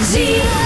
Zie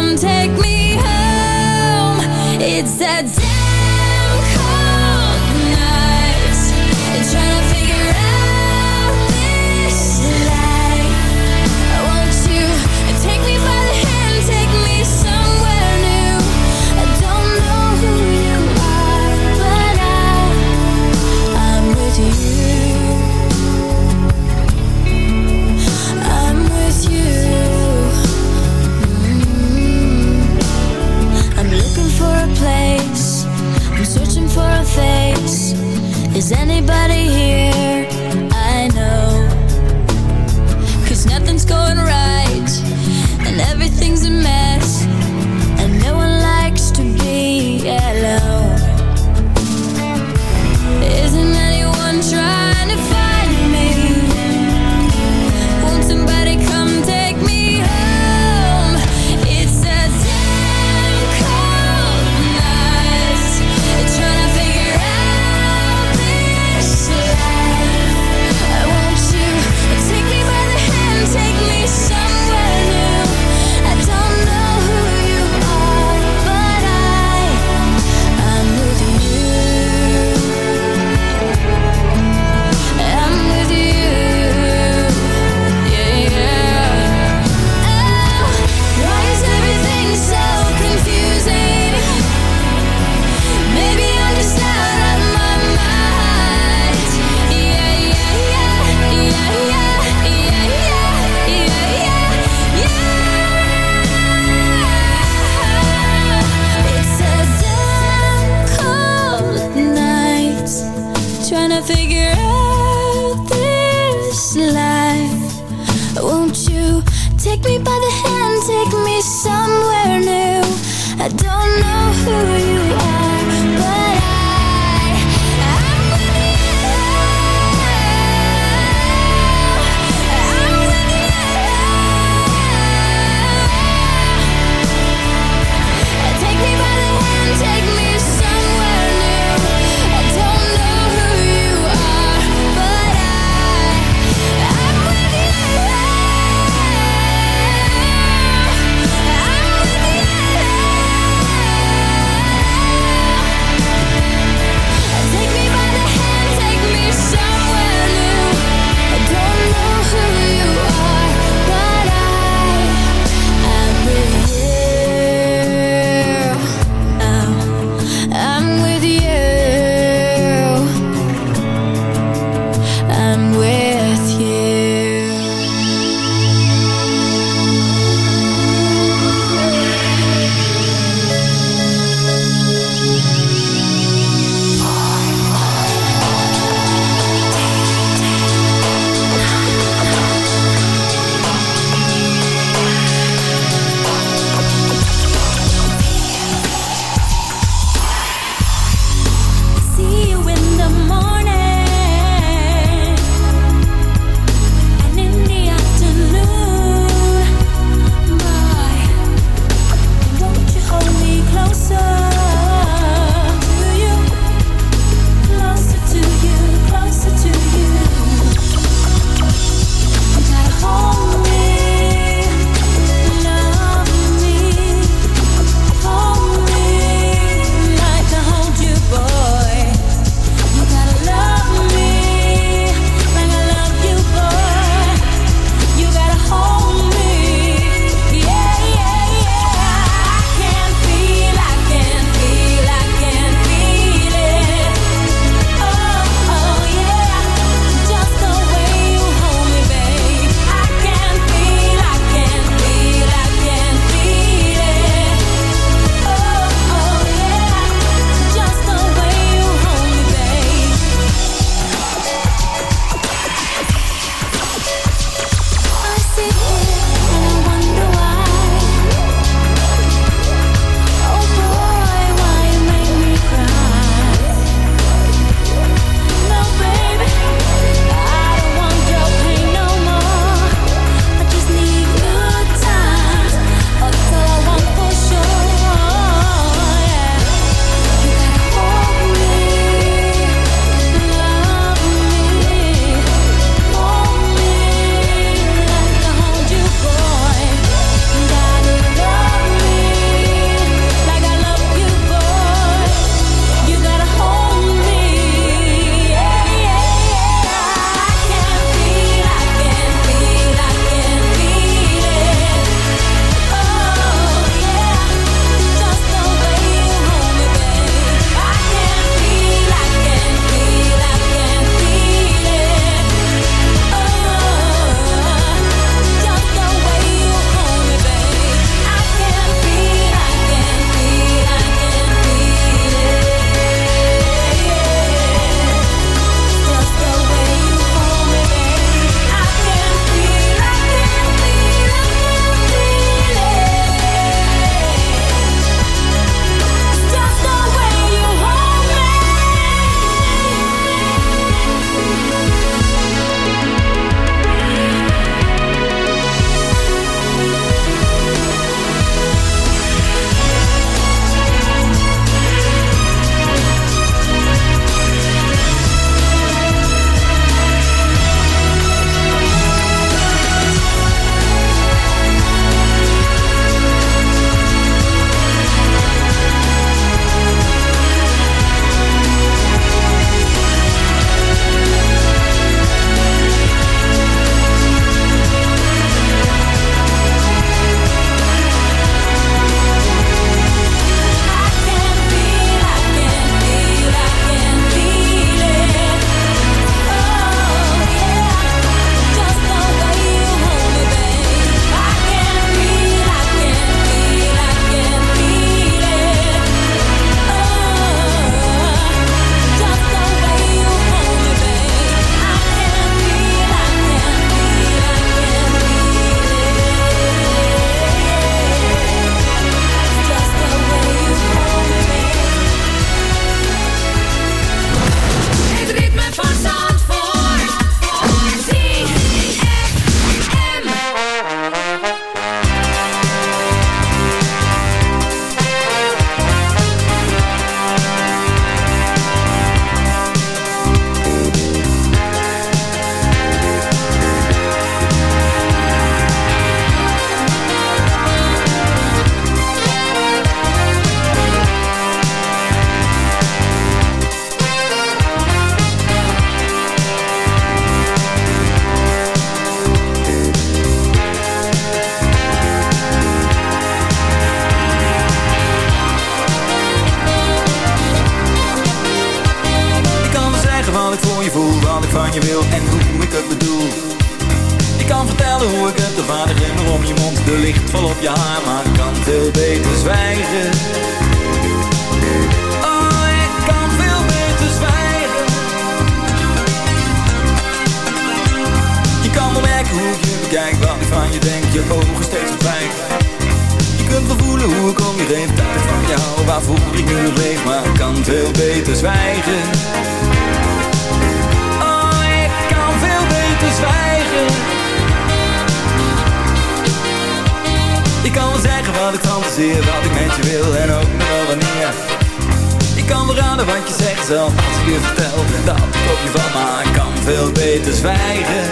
vertel dat ik op je van Maar ik kan veel beter zwijgen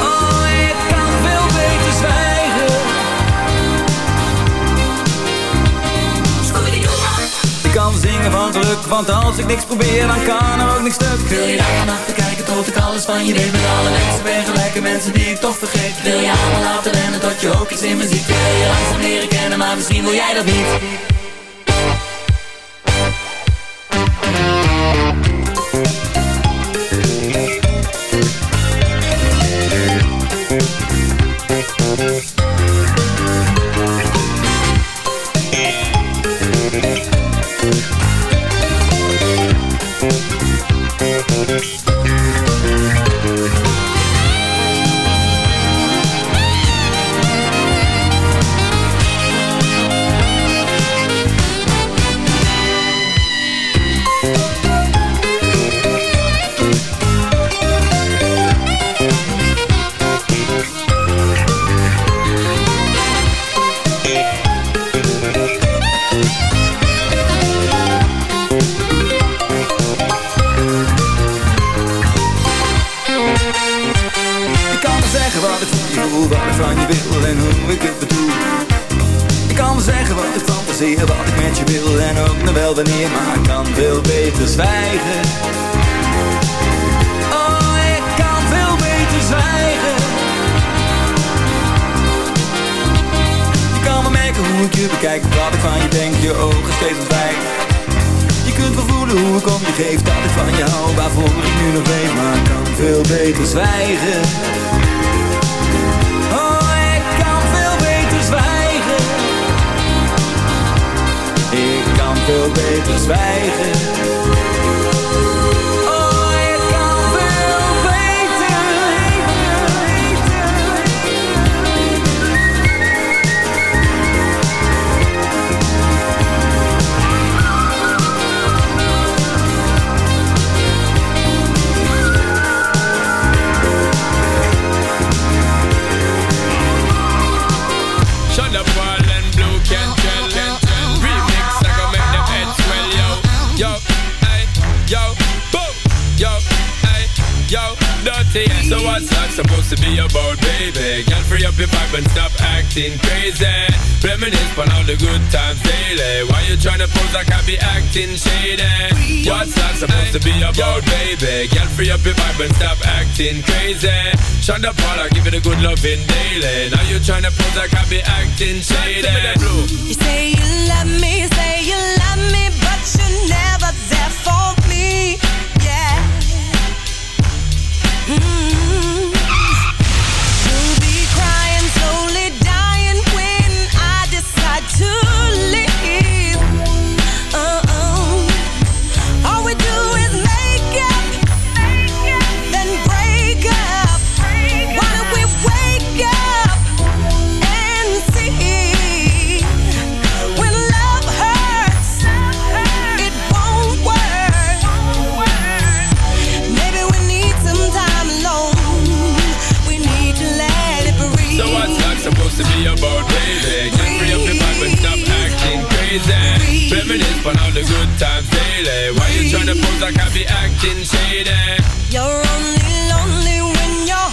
Oh, ik kan veel beter zwijgen Ik kan zingen van geluk, want als ik niks probeer, dan kan er ook niks stuk. Wil je daar vannacht kijken tot ik alles van je weet? Met alle mensen ben gelijke mensen die ik toch vergeet. Wil je allemaal laten rennen tot je ook iets in me ziet? Wil je langzaam leren kennen, maar misschien wil jij dat niet. Acting shady What's that supposed to be about, baby? Get free of your vibe and stop acting crazy. Shonda Paula, give it a good loving daily. Now you tryna pose like I be acting shady. You say you love me, say you love me, but you're never there for me. Yeah. Mm -hmm. Good times daily. Why you tryna pose like I be acting shady? You're only lonely when you're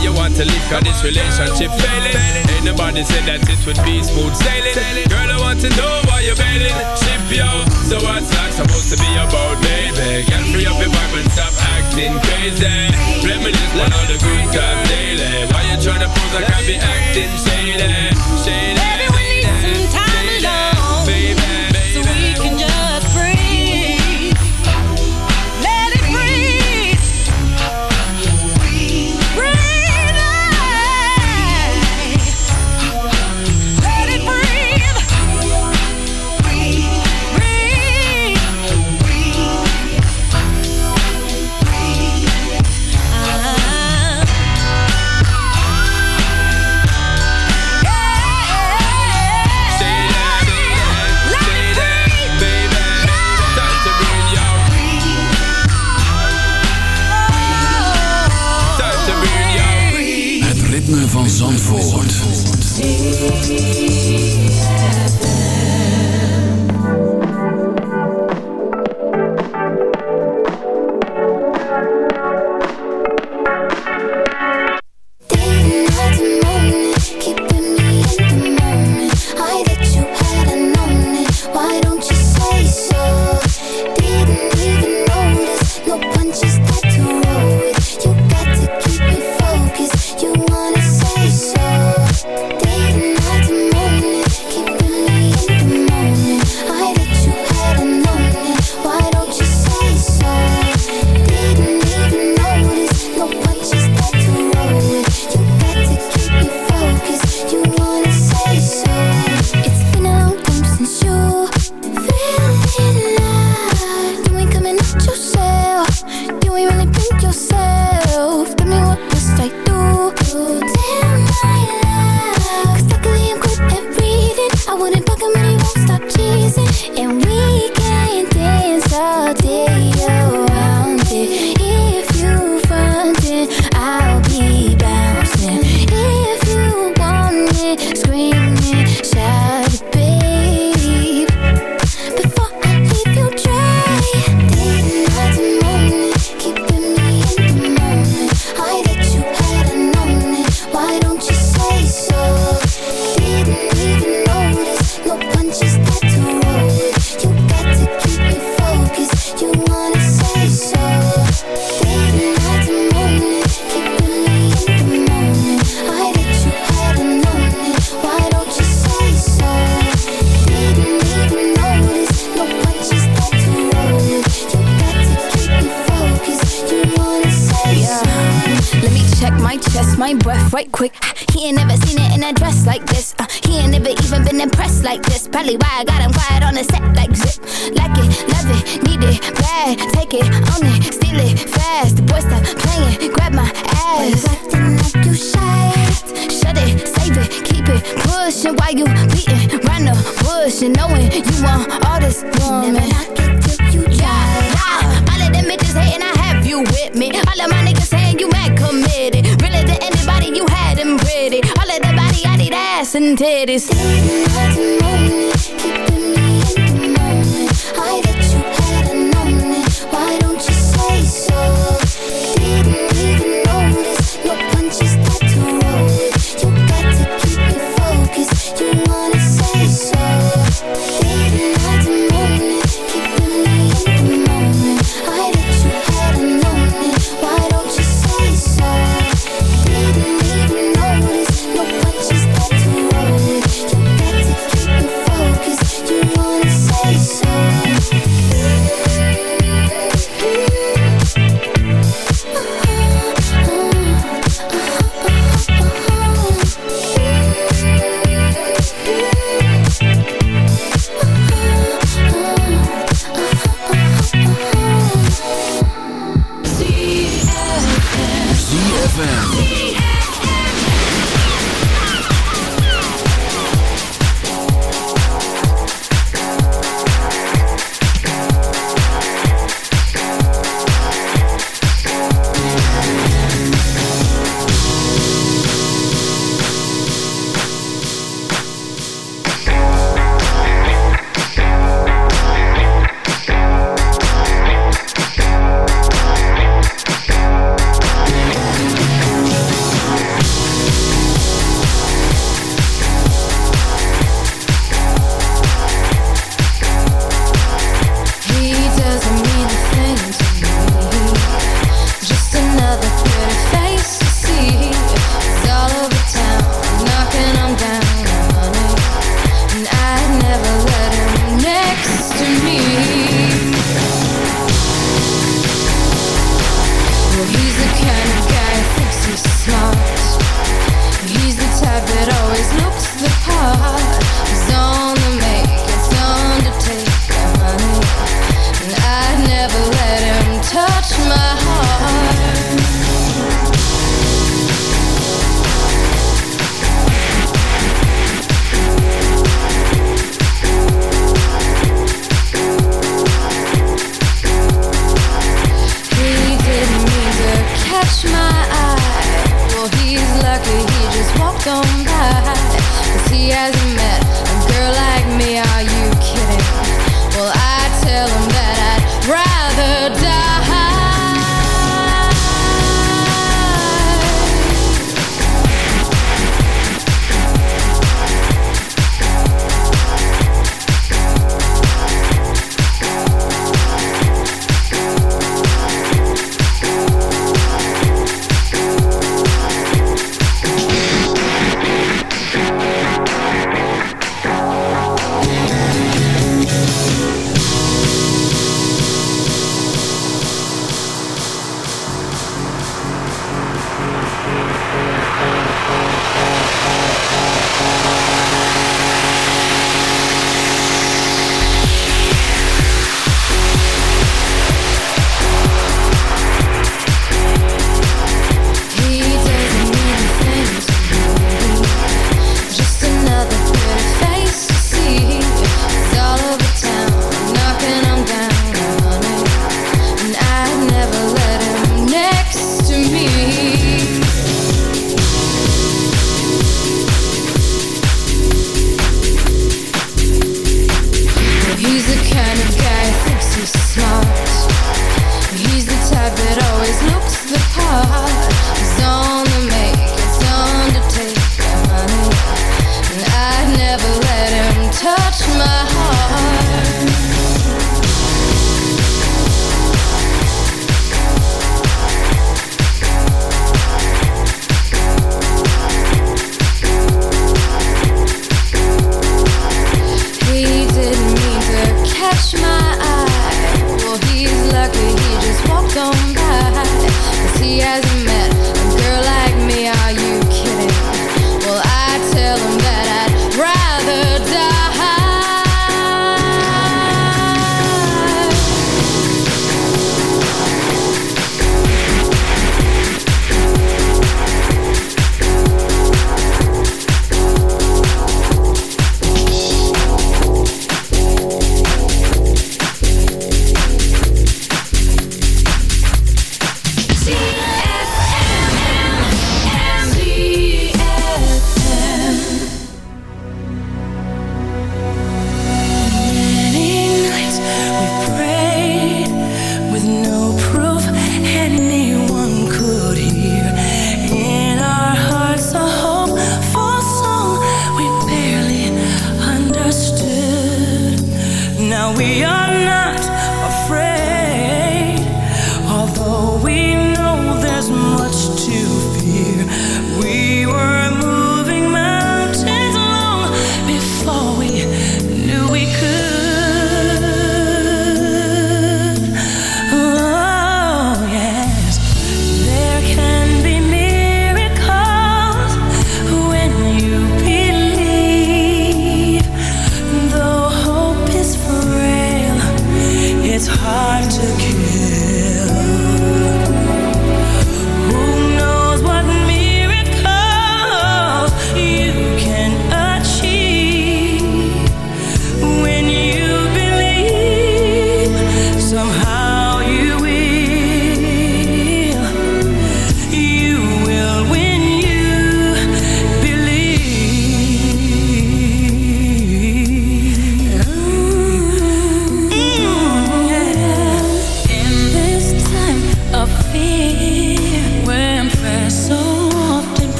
You want to leave cause this relationship failing. Ain't nobody said that it would be smooth sailing. Girl, I want to know why you're bailing. Ship yo, so what's that supposed to be about, baby? Get free up your vibe and stop acting crazy. Reminisce on all the good times daily. Why you trying to pose like I be acting shady? Shady. ZFM. 'Cause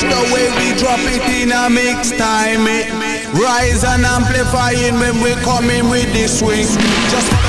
The way we drop it in a mix time it Rise and amplifying when we coming with the swing. Just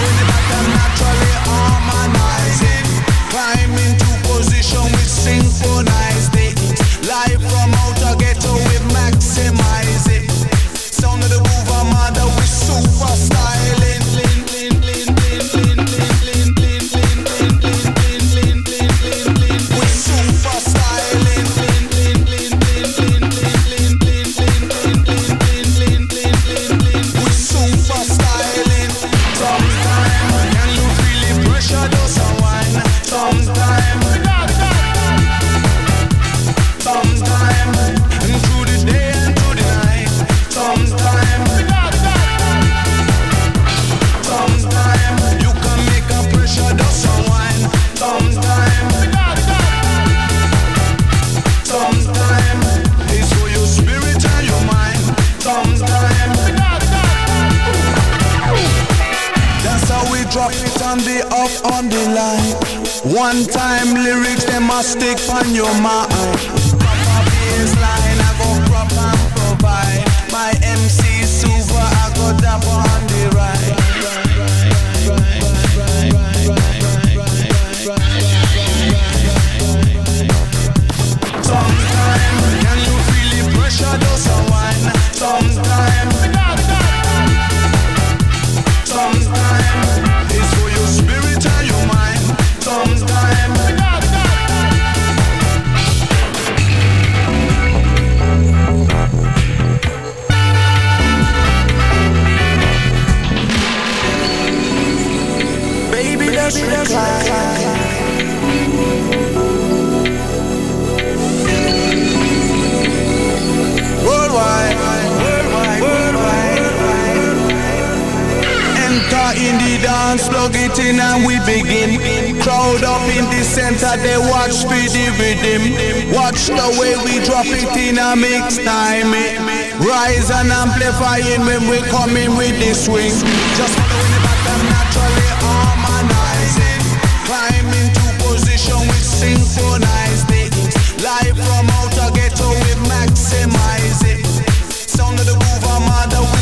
up in the center, they watch for the rhythm. Watch the way we drop it in a mix time. Rise and amplifying when we come in with the swing. Just following the pattern naturally harmonizing. Climbing to position with synchronized it. Live from outer ghetto, we maximize it. Sound of the groove, I'm under with.